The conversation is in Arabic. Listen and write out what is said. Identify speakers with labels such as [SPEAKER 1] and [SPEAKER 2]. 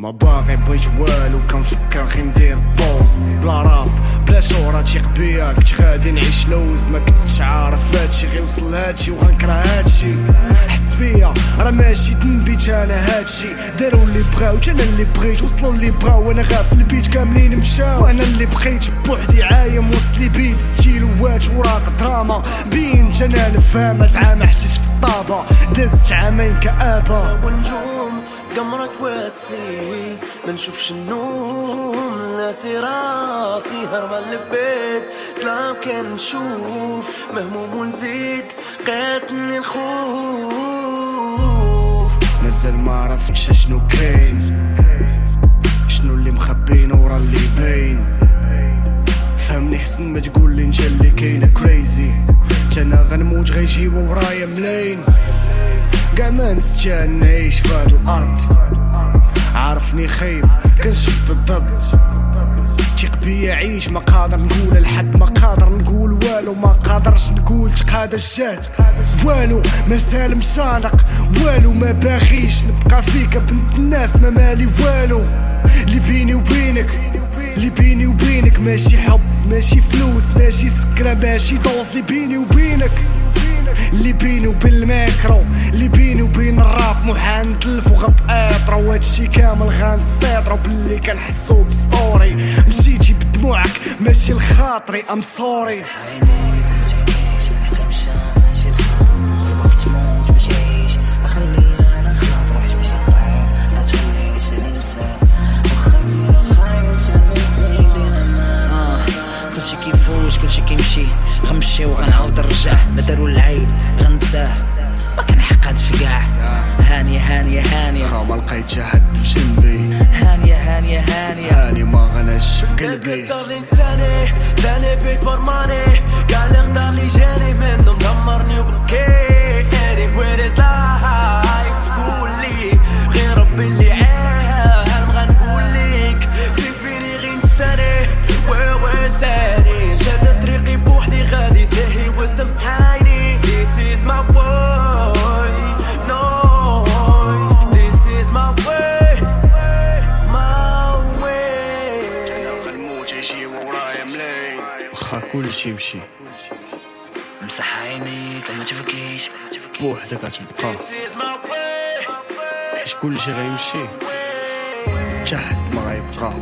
[SPEAKER 1] ما باغي بغيت والو كنفكر غير ندير بوز. بلا راب بلا شهرة تيق بيا كنت غادي نعيش لوز. ما كنتش عارف هادشي غيوصل هادشي وغنكره هادشي. حس بيا راه ماشي تنبيت أنا هادشي. داروا اللي بغاو أنا اللي بغيت. وصلوا اللي بغاو وأنا غافل البيت كاملين مشاو. أنا اللي بقيت بوحدي عايم وسط لي بيت. ستيلوات وراق دراما. بين أنا نفهمها زعما حشيش في الطابة. دزت عامين كآبة.
[SPEAKER 2] قمرك واسي ما نشوفش النوم ناسي راسي هربان للبيت تلعب كان نشوف مهموم ونزيد قاتلني الخوف
[SPEAKER 1] مازال ما عرفتش شنو كاين شنو اللي مخبين ورا اللي باين فهمني حسن ما تقول لي انت اللي كاينة كريزي أنا غنموت غيجيبو ورايا ملاين كاع ما نستاهل نعيش في هاد الأرض. عارفني خايب كنشد الضد تيق بيا عيش ما قادر نقول لحد ما قادر نقول والو ما قادرش نقول تقاد الجهد والو مازال مشانق والو ما باغيش نبقى فيك. بنت الناس ما مالي والو. اللي بيني وبينك اللي بيني وبينك ماشي حب ماشي فلوس ماشي سكرة ماشي دوز. اللي بيني وبينك اللي بيني وبين الميكرو اللي بيني وبين الراب. محال نتلف وغب أطرا وهادشي كامل غنسيطرو باللي كنحسو بسطوري مشيتي بدموعك ماشي لخاطري ام سوري
[SPEAKER 3] كلشي كيفوت كلشي كيمشي. غنمشي وغنعاود نرجع. لا دارو العين غنساه. ما كنحقد في كاع هانية هانية هانية.
[SPEAKER 1] ما لقيت حد في جنبي.
[SPEAKER 3] هانية هانية هانية.
[SPEAKER 1] هاني ما غنش في قلبي.
[SPEAKER 2] صار لساني داني بيت برماني. قال لي اختار لي جاني منه مدمرني
[SPEAKER 1] واخا كلشي يمشي
[SPEAKER 3] مسح عينيك وما تبكيش
[SPEAKER 1] بوحدك غتبقى حيت كلشي غيمشي. حتى حد ما غيبقى.